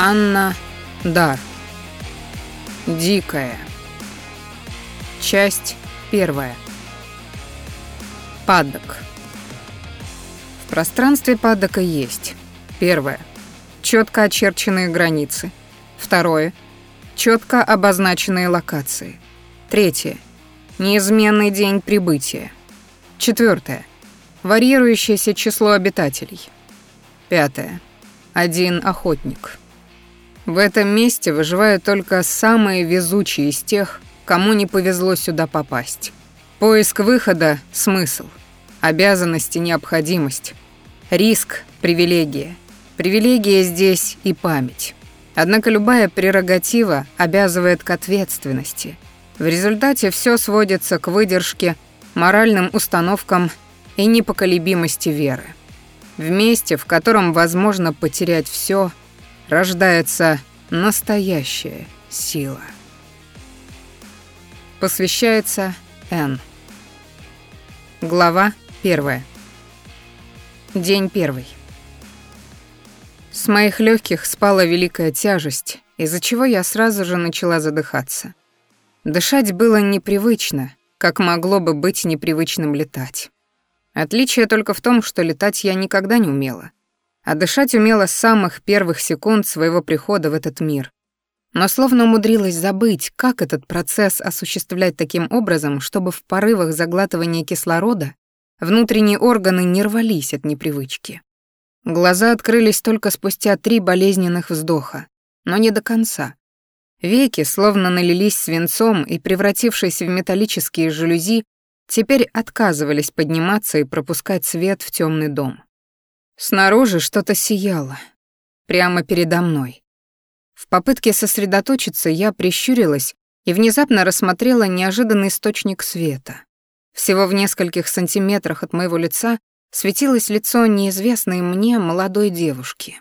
Анна Дар. Дикая. Часть первая. Падок. В пространстве падока есть. Первое. Четко очерченные границы. Второе. Четко обозначенные локации. Третье. Неизменный день прибытия. Четвертое. Варьирующееся число обитателей. Пятое. Один охотник. В этом месте выживают только самые везучие из тех, кому не повезло сюда попасть. Поиск выхода — смысл. Обязанности — необходимость. Риск — привилегия. Привилегия здесь и память. Однако любая прерогатива обязывает к ответственности. В результате все сводится к выдержке, моральным установкам и непоколебимости веры. В месте, в котором возможно потерять все, рождается настоящая сила. Посвящается Н. Глава первая. День первый. С моих легких спала великая тяжесть, из-за чего я сразу же начала задыхаться. Дышать было непривычно, как могло бы быть непривычным летать. Отличие только в том, что летать я никогда не умела а дышать умела с самых первых секунд своего прихода в этот мир. Но словно умудрилась забыть, как этот процесс осуществлять таким образом, чтобы в порывах заглатывания кислорода внутренние органы не рвались от непривычки. Глаза открылись только спустя три болезненных вздоха, но не до конца. Веки, словно налились свинцом и, превратившись в металлические жалюзи, теперь отказывались подниматься и пропускать свет в темный дом. Снаружи что-то сияло. Прямо передо мной. В попытке сосредоточиться я прищурилась и внезапно рассмотрела неожиданный источник света. Всего в нескольких сантиметрах от моего лица светилось лицо неизвестной мне молодой девушки.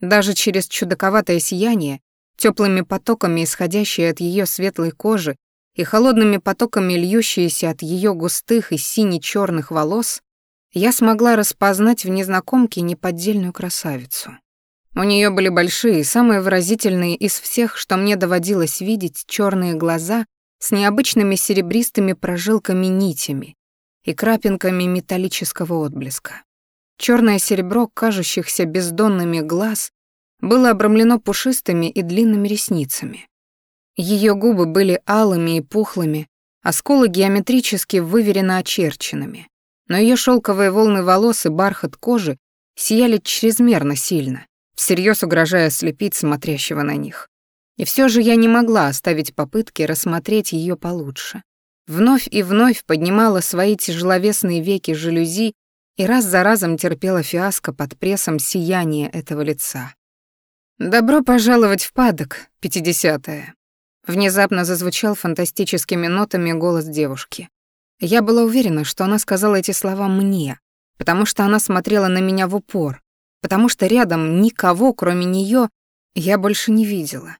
Даже через чудаковатое сияние, теплыми потоками исходящие от ее светлой кожи и холодными потоками льющиеся от ее густых и сине-черных волос, я смогла распознать в незнакомке неподдельную красавицу. У нее были большие, самые выразительные из всех, что мне доводилось видеть, черные глаза с необычными серебристыми прожилками-нитями и крапинками металлического отблеска. Черное серебро, кажущихся бездонными глаз, было обрамлено пушистыми и длинными ресницами. Ее губы были алыми и пухлыми, а скулы геометрически выверенно очерченными но ее шелковые волны волос и бархат кожи сияли чрезмерно сильно, всерьез угрожая ослепить смотрящего на них. И все же я не могла оставить попытки рассмотреть ее получше. Вновь и вновь поднимала свои тяжеловесные веки жалюзи и раз за разом терпела фиаско под прессом сияния этого лица. «Добро пожаловать в падок, пятидесятая!» Внезапно зазвучал фантастическими нотами голос девушки. Я была уверена, что она сказала эти слова мне, потому что она смотрела на меня в упор, потому что рядом никого, кроме нее, я больше не видела.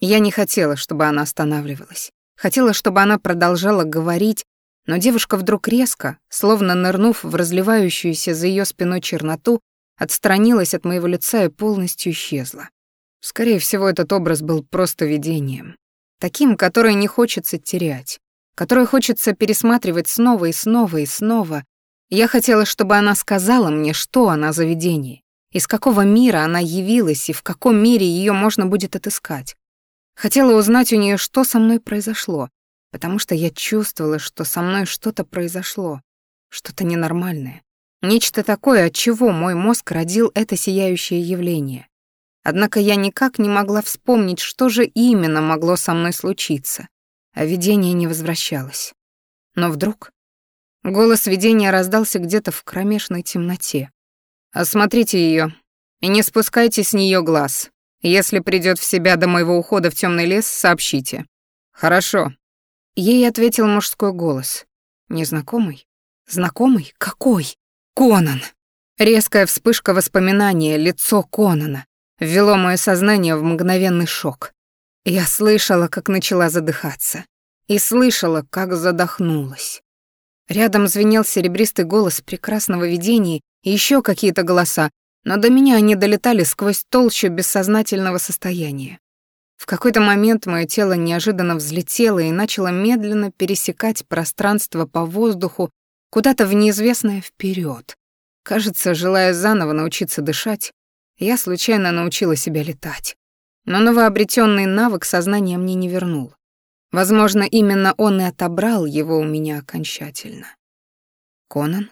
Я не хотела, чтобы она останавливалась. Хотела, чтобы она продолжала говорить, но девушка вдруг резко, словно нырнув в разливающуюся за ее спиной черноту, отстранилась от моего лица и полностью исчезла. Скорее всего, этот образ был просто видением. Таким, которое не хочется терять которую хочется пересматривать снова и снова и снова. Я хотела, чтобы она сказала мне, что она за видение, из какого мира она явилась и в каком мире ее можно будет отыскать. Хотела узнать у нее, что со мной произошло, потому что я чувствовала, что со мной что-то произошло, что-то ненормальное. Нечто такое, от чего мой мозг родил это сияющее явление. Однако я никак не могла вспомнить, что же именно могло со мной случиться а видение не возвращалось. Но вдруг голос видения раздался где-то в кромешной темноте. «Осмотрите ее и не спускайте с нее глаз. Если придет в себя до моего ухода в темный лес, сообщите». «Хорошо». Ей ответил мужской голос. Незнакомый? Знакомый? Какой? Конан. Резкая вспышка воспоминания, лицо Конана, ввело мое сознание в мгновенный шок. Я слышала, как начала задыхаться, и слышала, как задохнулась. Рядом звенел серебристый голос прекрасного видения и еще какие-то голоса, но до меня они долетали сквозь толщу бессознательного состояния. В какой-то момент мое тело неожиданно взлетело и начало медленно пересекать пространство по воздуху куда-то в неизвестное вперед. Кажется, желая заново научиться дышать, я случайно научила себя летать. Но новообретенный навык сознания мне не вернул. Возможно, именно он и отобрал его у меня окончательно. Конан?